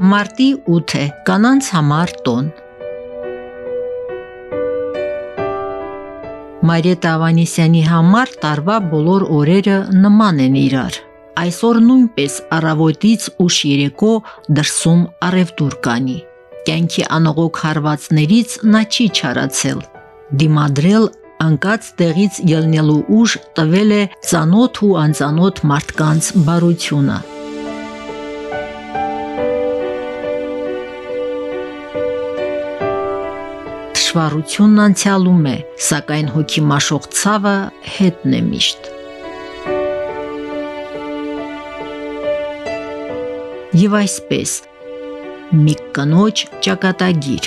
Մարտի 8 է, կանանց համար տոն։ Մարիետա Ավանեսյանի համար տարվա բոլոր օրերը նման են իրար։ Այսօր նույնպես առավոտից ուշ երեկո դրսում արևտուր կանի։ Կյանքի անողոք հարվածներից նա չի չարացել։ Դիմադրել անկած տեղից ելնելու ուժ տվել է ծանոթ ու անծանոթ մարդկանց բարությունը։ Թշվառությունն անցյալում է, սակայն հոգի մաշող ցավը հետն է միշտ։ Եվ այսպես մի կնոջ ճակատագիր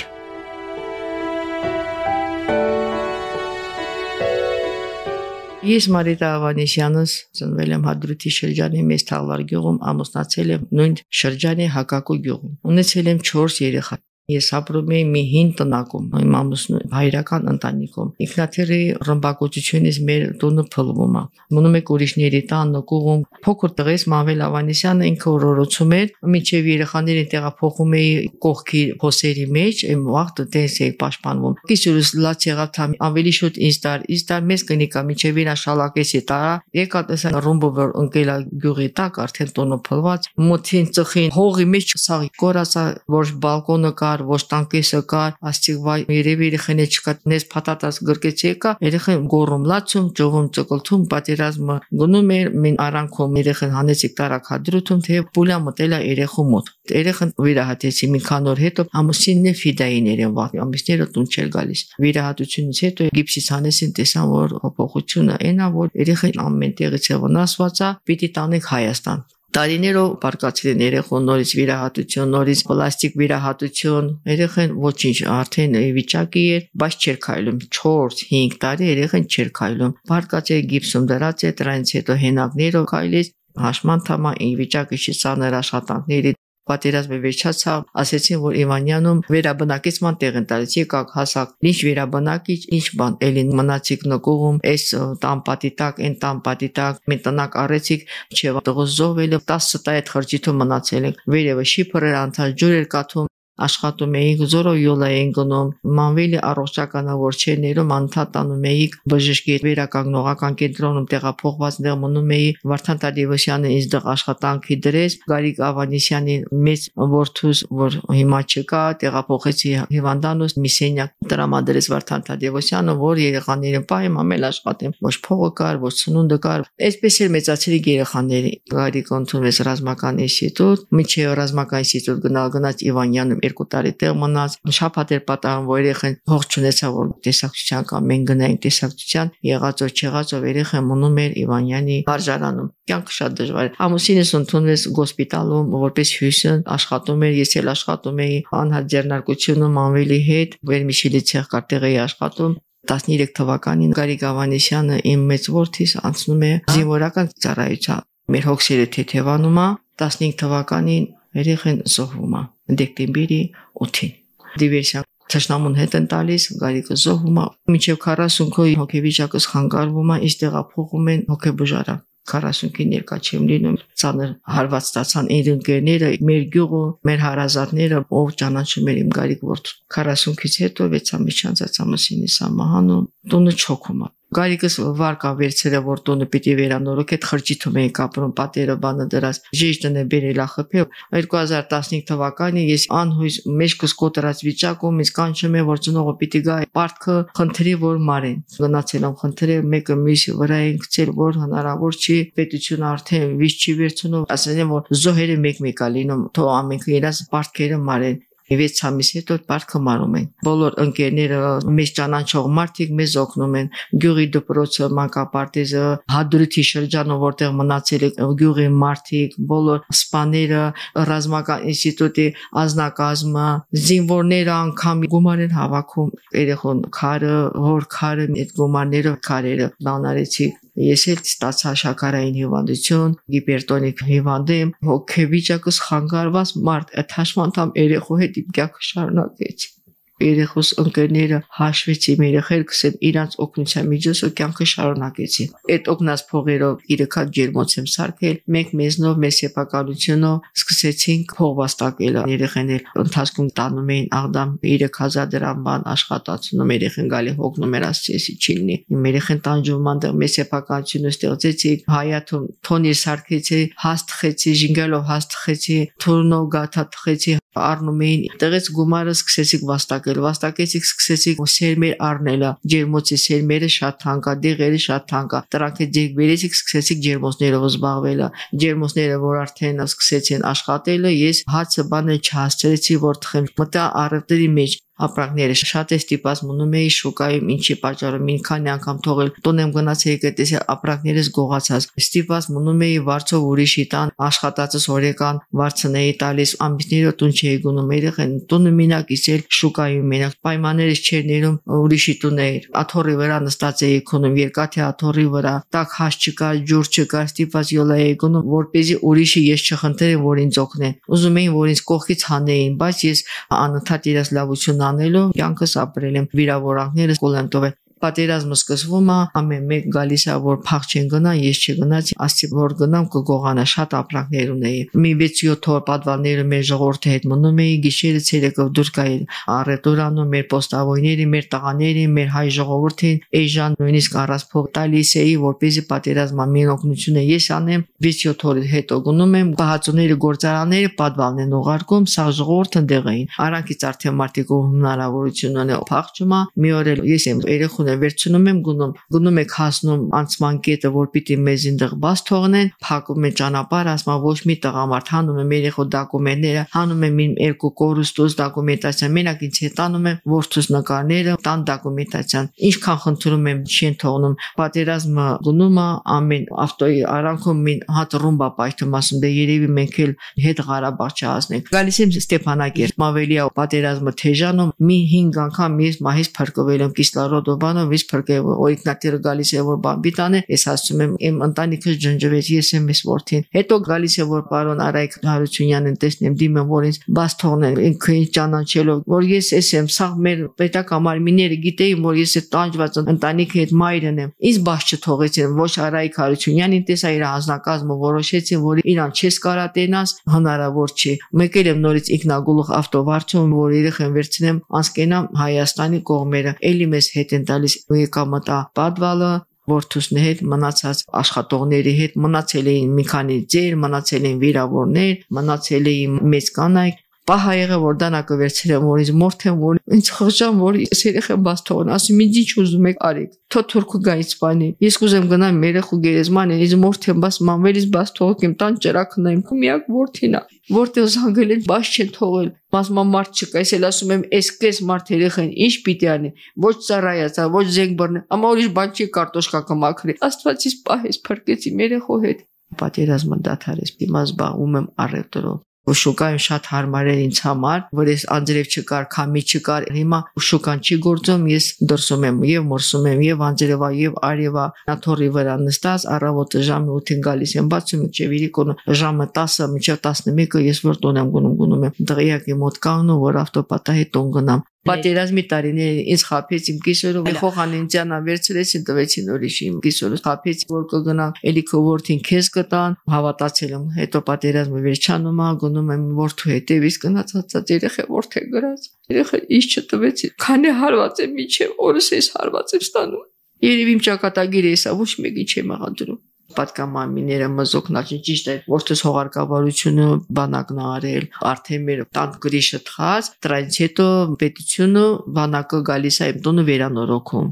Ես Մարիետա Ավանեսյանս ծնվել եմ Հադրութի շրջանի Մեծ Թաղվար գյուղում, ամուսնացել եմ նույն շրջանի Հակակու գյուղում։ Ունեցել եմ 4 երեխա։ Ես ապրում եի մի հին տնակում, իմ ամուսնու հայրական ընտանիքում։ Ինքնաթիռի ռմբակոծությունից մեր տունը փլվում է։ Մնում եք ուրիշների տան նկուղում։ Փոքր տղես Մավել Ավանեսյանը ինքը օրորոցում էր, միջև երեխաներին տեղափոխում էի կողքի հոսերի մեջ, այն վաղտը դես էի պաշտպանվում։ Կիսուրս լաց եղավ թամ ավելի շուտ ինձ տար, ինձ տար մեզ կնիկա միջև իրա շալակեսի տարա։ Եկա տեսա ռումբը որ ընկելա գյուղի տակ արդեն տոնը փլված, մոթին ծխին հողի մեջ սաղի կորասա որ բալկոնը կա կար, ոչ տանկեսը կար, ասցիկ վայ երևի երեխեне չկա, նես փաթաթած գրկեց եկա, երեխեն գոռում լացում, ճողում ծկլթում, պատերազմը գնում էր, մին արանքում երեխեն հանեցիկ տարակադրութում, թե պուլա մտելա երեխու մոտ։ Երեխան վիրահատեցի մի քան օր հետո ամուսինն է ֆիդային երեն վաղ, ամիսները տուն չել գալիս։ Վիրահատությունից հետո գիպսից հանեցին տեսան, որ փոփոխությունը այնա, որ երեխան ամեն տեղից է վնասված է, պիտի տանենք Հայաստան տարիներով բարգացել են երեխոն նորից վիրահատություն, նորից պլաստիկ վիրահատություն, երեխեն ոչինչ արդեն վիճակի էր, բայց չէր քայլում 4-5 տարի երեխեն չէր քայլում։ Բարգացել գիպսում դրած է, դրանից հետո հենակներով քայլեց, հաշման թամա ի վիճակի չի ցաներ աշխատանքների պատերազմը վերջացավ, ասեցին, որ Իվանյանում վերաբնակեցման տեղ են տալիս, եկակ հասակ, ինչ վերաբնակիչ, ինչ բան, էլին մնացիք նկողում, այս տան պատի տակ, այն տան պատի տակ, մենք տնակ առեցիք, չէ, տղոս զոհվել, 10 տա այդ խրճիթում մնացել ենք, վերևը շիփրեր անցած ջուր էր կաթում, աշխատում էինք, զորով յոլա էինք գնում, մանվելի առողջականավոր չեներում անդադանում էինք բժշկի վերականգնողական կենտրոնում տեղափոխված դեղ մնում էի Վարդան Տադևոսյանը ինձ դեղ աշխատանքի դրեց, Գարիկ Ավանեսյանի մեծ որդուս, որ հիմա չկա, տեղափոխեցի հիվանդանոց Միսենյակ տրամադրեց Վարդան Տադևոսյանը, որ երեխաներին պահեմ, ամել աշխատեմ, ոչ փողը կար, ոչ ծնունդը կար։ Այսպես էլ մեծացրի երեխաների։ Գարիկ ընդունվեց ռազմական ինստիտուտ, միջև ռազմական ինստիտուտ գնալ գնաց Իվանյանում երկու տարի տեղ մնաց շփաթ էր պատահում որ երեխան հող չունեցա որ տեսակցության կամ մենք գնային տեսակցության եղածով չեղածով երեխան մնում էր Իվանյանի վարժարանում կյանքը շատ դժվար էր ամուսինս ընդունվեց գոսպիտալում որպես հյուսն աշխատում էր ես էլ աշխատում էի անհատ ձեռնարկությունում անվելի հետ վերմիշիլի ցեղ կարտեղ էի աշխատում 13 թվականին Գարիկ Ավանեսյանը իմ մեծ որդիս անցնում է զինվորական ծառայության։ Մեր հոգսերը թեթևանում է 15 թվականին երեխեն զոհվում է դեկտեմբերի 8-ին։ Դիվերսիա Ճշնամուն հետ են տալիս, գարիկը զոհվում է, մինչև 40 քոյի հոգեվիճակը խանգարվում է, իշ տեղափոխում են հոգեբուժարան։ 40-ին ներկա չեմ լինում։ Ցաներ հարված ստացան իր ընկերները, մեր գյուղը, մեր հարազատները, ով ճանաչում էր իմ գարիկ ворթ։ 40-ից հետո վեցամիջանց ցամասինի սամահանում, տունը չոքում է։ Գարիկս վարկա վերցրել որ տոնը պիտի վերանորոգ այդ խրճիթում էի կապրում պատերը բանը դրած ժեշտն է բերելա խփել 2015 թվականին ես անհույս մեջքս կոտրած վիճակում ես կանչում եմ որ ծնողը պիտի գա պարտքը խնդրի որ մարեն գնացել եմ խնդրել մեկը մյուսի վրա են գցել որ հնարավոր չի պետությունը արդեն վիճ չի վերցնում ասել են որ զոհերը մեկ-մեկ է լինում թող ամենքը իրաց պարտքերը մարեն 6 ամիս հետո բարքը մարում են։ Բոլոր ընկերները, մեզ ճանաչող մարդիկ մեզ օգնում են։ Գյուղի դպրոցը, մանկապարտեզը, հադրութի շրջանը, որտեղ մնացել է գյուղի մարդիկ, բոլոր սպաները, ռազմական ինստիտուտի ազնակազմը, զինվորները անգամ գումար են հավաքում երեխոն քարը, հոր քարը, այդ գումարները, քարերը բանարեցի Ես էլ ստացա շաքարային հիվանդություն, հիպերտոնիկ հիվանդ եմ, հոգեվիճակս խանգարված մարդ, այդ հաշմանդամ երեխու հետ իմ կյանքը շարունակեցի երեխոս ընկերները հաշվեցի մեր երեխերքս են իրանց օգնության միջոցով կյանքը շարունակեցին։ Այդ օգնած փողերով իրքա ջերմոց եմ սարքել, մենք մեզնով մեր սեփականությունով սկսեցինք փող վաստակել երեխաներ ընթացքում տանում էին աղդամ 3000 դրամ բան աշխատացնում երեխեն գալի հոգնում էր ասեցի չլինի։ Իմ երեխեն տանջում անդեղ մեր սեփականությունը ստեղծեցի հայաթում թոնի սարքեցի, հաստխեցի, ժինգալով հաստխեցի, թուրնով գաթա թխեցի առնում էին տեղից գումարը սկսեցիք վաստակել վաստակեցիք սկսեցիք սերմեր առնելը ջերմոցի սերմերը շատ թանկա դեղերը շատ թանկա դրանք ձեր վերեցիք սկսեցիք ջերմոցներով զբաղվելը ջերմոցները որ արդեն սկսեցին աշխատելը ես հացը բանը չհասցրեցի որ թխեմ մտա առևտրի մեջ ապրանքները շատ է ստիպած մնում էի շուկայում ինչի պատճառով մի քանի անգամ թողել տուն եմ գնացել եկետեսի ապրանքներս գողացած ստիպած մնում էի վարձով ուրիշի տան աշխատածս օրեկան վարձնեի տալիս ամբիցները տուն չէի գնում երեխեն տունը մենակ իսել շուկայում մենակ պայմաններս չէր ներում ուրիշի տուն էի աթոռի վրա նստած էի քոնում երկաթի աթոռի վրա տակ հաշ չկար ջուր չկար ստիպած յոլա էի գնում որպեսզի ուրիշի ես չխնդրեմ որ ինձ օգնեն ուզում էին որ ինձ կողքից հանեին բայց ես անընդհատ իրաց լավություն անելով կյանքս ապրել եմ վիրավորանքները կոլենտով պատերազմը սկսվում է, ամեն մեկ գալիս է որ փախ չեն գնա, ես չգնացի, ասի որ գնամ կգողանա շատ ապրանքներ ունեի։ Մի 6-7 օր պատվալները մեր ժողովրդի հետ մնում էի, գիշերը ցերեկով դուրս գայի առետորանում մեր պոստավոյների, մեր տղաների, մեր հայ ժողովրդին, էժան նույնիսկ առած փող տալիս էի, որպեսզի պատերազմը մին օգնությունը ես անեմ, 6-7 օր հետո գնում եմ բահացուների գործարանները պատվալն են ուղարկում, սա ժողովուրդը դեղ էին։ Արանքից արդեն մարտիկով հնարավորություն ունի փախչումա, մի օր ես եմ երեխուն է վերցնում եմ գնում։ Գնում եք հասնում անցման կետը, որ պիտի մեզ ինտեղ բաց թողնեն, փակում են ճանապարհ, ասում ոչ մի տղամարդ հանում է մեր եղո դոկումենտները, հանում է իմ երկու կորուստոս դոկումենտացիա, մենակ ինձ հետանում է ворթուս նկարները, տան դոկումենտացիան։ Ինչքան խնդրում եմ չեն թողնում։ Պատերազմը գնում է ամեն ավտոյի արանքում մին հատ ռումբա պայթում ասում դե երևի մենք էլ հետ Ղարաբաղ չհասնենք։ Գալիս եմ Ստեփանակերտ, Մավելիա պատերազմը Թեժանում մի 5 անգամ ես մահից փրկվել եմ Կիսլարոդովան Ստեփանովիչ փրկել օրինակները գալիս է որ բամբի տան է ես ասում եմ իմ ընտանիքս ջնջվեց ես եմ ես որդին հետո գալիս է որ պարոն Արայք Հարությունյանն տեսնեմ դիմեմ որ ինձ բաց թողնել ինքը ինձ ճանաչելով որ ես ես եմ սա մեր պետական մարմինները գիտեին որ ես այդ տանջված ընտանիքի հետ մայրն եմ ինձ բաց չթողեցին ոչ Արայք Հարությունյանին տեսա իր հանձնակազմը որոշեցին որ իրան չես կարա տենաս հնարավոր չի մեկել եմ նորից ինքնագուլուխ ավտովարցում որ երեխան վերցնեմ անցկենամ Հայաստանի կողմերը էլի մեզ հետ են տալի գալիս եկամտա պատվալը, որդուսն հետ մնացած աշխատողների հետ մնացել էին մի քանի ձեր, մնացել էին վիրավորներ, մնացել էին մեծ կանայք, Պահա եղե որ դանակը վերցրեմ որ ինձ մորթեմ որ ինձ խղճան որ ես երեխան բաց թողն ասում ինձ ինչ ուզում եք արեք թո թուրքը գայից բանի ես կուզեմ գնամ երեխու գերեզման ինձ մորթեմ բաց մանվելից բաց թողեք իմ տան ճրակնայım ու միակ որդին է որտեղ զանգել են բաց չեն թողել մասմա մարդ չկա ես էլ ասում եմ էս կես մարդ երեխան ինչ պիտի անի ոչ ծառայացա ոչ զենք բռնի ամա ուրիշ բան չի կարտոշկա կմաքրի աստվածից պահես փրկեցի երեխու հետ պատերազմը դադարեց դիմաց զբաղվում եմ առևտրով որ շուկայում շատ հարմար էր ինձ համար, որ ես անձրև չկար, քամի չկար։ Հիմա շուկան չի գործում, ես դրսում եմ եւ մորսում եմ եւ անձրևա եւ արևա նաթորի վրա նստած առավոտը ժամը 8-ին գալիս եմ բացում մինչեւ իրիկոն ժամը 10-ը մինչեւ 11-ը ես որ տոն եմ գնում գնում եմ դղյակի մոտ կանգնում որ ավտոպատահի տոն գնամ Պատերազմի տարիներին ինձ խափեց իմ կիսորը Խոխանենցյանա վերցրեցին տվեցին ուրիշ իմ կիսորը խափեց որ կգնա էլի քո որդին քեզ կտան հավատացել եմ հետո պատերազմը վերջանում է գնում եմ որդու հետև իսկ գնացած երեխա որդե գրած երեխա ինչ չտվեցի քանի հարված եմ միջև օրս էս հարված եմ ստանում Երևի իմ ճակատագիրը էսա ոչ մեկի չեմ աղադրում պատկամամիները մզոկնաճի ճիշտ է որտես հողարկավորությունը բանակն արել արդեն մեր տան գրիշը թխած դրանից հետո պետությունը բանակը գալիս է իմ տունը վերանորոգում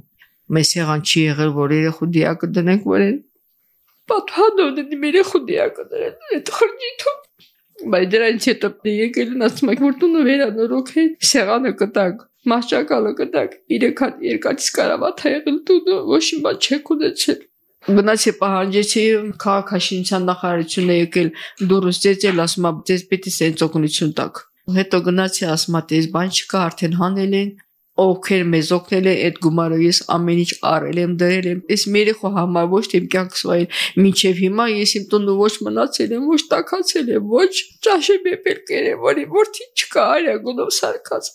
մեզ եղան չի եղել որ երեխու դիակը դնենք որ են պատհանոն դի մեր երեխու դիակը դրեն այդ խրճիթում Բայց դրանից հետո եկել են ասում եք որ տունը վերանորոգ է, սեղանը կտակ, մահճակալը կտակ, 3 հատ երկաթից կարավատ ա եղել տունը, ոչ մի բան չեք ունեցել։ Գնացի պահանջեցի քաղաքաշինության նախարարությունը եկել դուրս ծեծել ասում ա ձեզ է սենց օգնություն տակ։ Հետո գնացի ասում ա դες բան չկա, արդեն հանել են, ովքեր մեզ օգնել է այդ գումարը ես ամեն ինչ արել եմ դրել եմ այս մերեխո համար ոչ թե իմ կյանքս վայր մինչև հիմա ես իմ տունը ոչ մնացել եմ ոչ տակացել եմ ոչ ճաշեմ եպել կերեմ որի որդի չկա արյագունով սարկած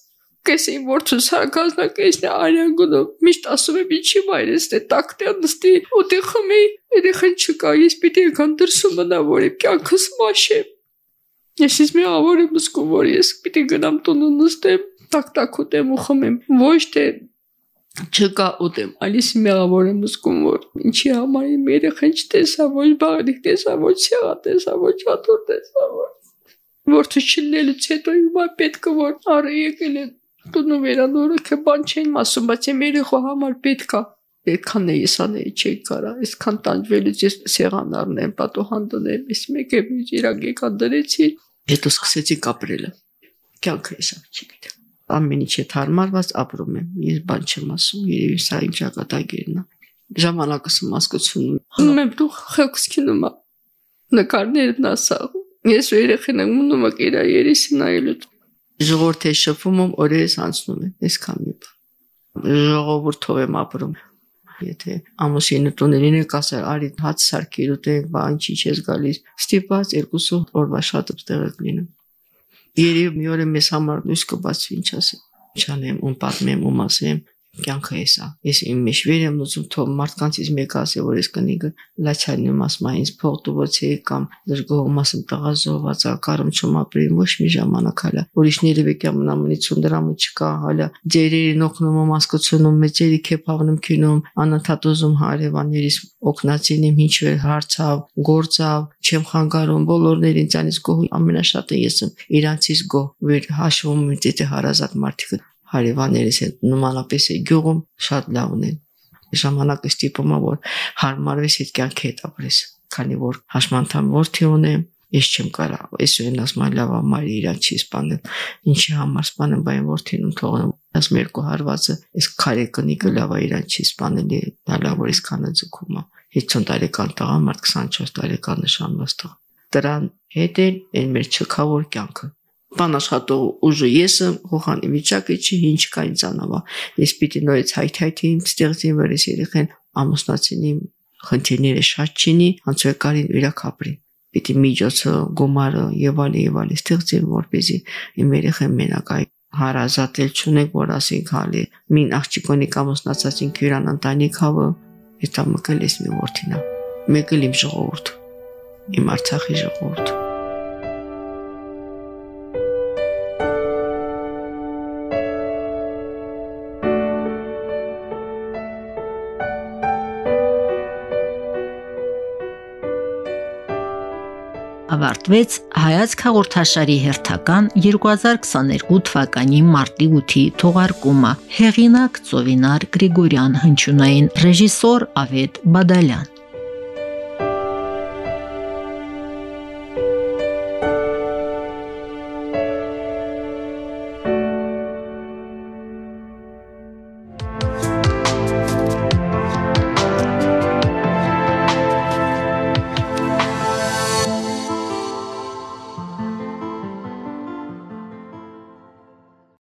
կես իմ որդու սարկածն է կեսն է արյագունով միշտ ասում եմ ինչի մայրս դե տակտե նստի ու դե խմի երեխան չկա ես պիտի կան դրսում մնա որ իմ կյանքս մաշեմ ես ես մի ավոր եմ զգում որ ես պիտի գնամ տունը նստեմ տակ-տակ ուտեմ ու խմեմ, ոչ թե չկա ուտեմ, այլիս մեղավոր եմ զգում, որ ինչի համար իմ երեխան չտեսա, ոչ բաղնիկ տեսա, ոչ սեղա տեսա, ոչ հատոր տեսա, ոչ Որթը չլելուց հետո հիմա պետք է որ արը եկել է տունը վերանորոգը բան չեն ասում, բայց իմ երեխո համար պետք է այդքան է ես անել չի կարա, այսքան տանջվելուց ես սեղան առնեմ, պատոհան դնեմ, ես մեկ եմ իրակ եկա դրեցի, հետո սկսեցի կապրելը։ Կյանքը էսա չգիտեմ ամեն ինչ է թարմարված ապրում եմ։ Ես բան չեմ ասում, երևի սա իմ ճակատագիրն է։ Ժամանակս մասկությունում։ Հնում եմ դու խելքսքինում ա։ Նկարներն ասա։ Ես երեխեն եմ ունում ա իրա երեսի նայելու։ Ժողովրդի շփում եմ օրերս անցնում են, այսքան մի բան։ Ժողովրդով եմ ապրում եթե ամուսինը տուներին է կասեր արի հաց սարքիր ու դե բան չի չես գալիս ստիպած երկուսը օրվա շատ եք լինում Երևի մի օր մեզ համար լույս կբացվի, ինչ ասեմ։ Չանեմ, ում պատմեմ, ում ասեմ, կյանքը է սա։ Ես իմ մեջ վեր եմ լուծում թող մարդկանցից մեկը ասի, որ ես կնիկը լաչանիում ասում ինձ փող տուվոցի կամ դժգոհում ասում տղա զոհված ա կարում չում ապրի ոչ մի ժամանակ հալա ուրիշները վեկյամ նամնիցուն դրամը չկա հալա ձերերին օգնում եմ ասկությունում մեծերի քեփավնում քինում անընդհատ ուզում հարևաններից օգնացին իմ ինչ վեր հարցավ գործավ չեմ խանգարում բոլորներին ինձանից գոհ ամենաշատը ես եմ իրանցից գոհ վեր հաշվում եմ դե հարազատ մարդիկ հարևաններիս հետ նմանապես է գյուղում շատ լավն են ժամանակը ստիպում է որ հարմարվես այդ կյանքի հետ ապրես քանի որ հաշմանդամ որդի ունեմ ես չեմ կարող ես ասում եմ լավ ամար իրան չի սպանել ինչի համար սպանեմ բայ որդին ու թողնեմ ասում երկու հարվածը այս քարե կնիկը լավ է իրան չի սպանել դա լավ որ իսկանը ձգում է 50 տարեկան տղա մարդ 24 տարեկան նշանված տղա դրան հետ էլ այն մեր չքավոր կյանքը բան աշխատող ուժը ես եմ հոխանի վիճակը չի ինչ կա ինձ անավա ես պիտի նորից հայթայթի իմ ստեղծին վրես երեխեն ամուսնացին իմ խնդիրները շատ չինի անցուեկարին իրակապրի պիտի միջոցը գումարը եւ այլ եւ այլ ստեղծեմ որպեսզի իմ երեխեն մենակայ հարազատել չունեք որ ասենք հալի մին աղջիկոնի կամուսնացածին քյուրան ընտանիք հավը դա մկել ես մի որդինա մեկը իմ ժողովուրդ իմ արցախի ժողովուրդ ավարտվեց հայացք հաղորդաշարի հերթական 2022 թվականի մարտի 8-ի թողարկումը։ Հեղինակ Ծովինար Գրիգորյան, հնչյունային ռեժիսոր Ավետ Բադալյան։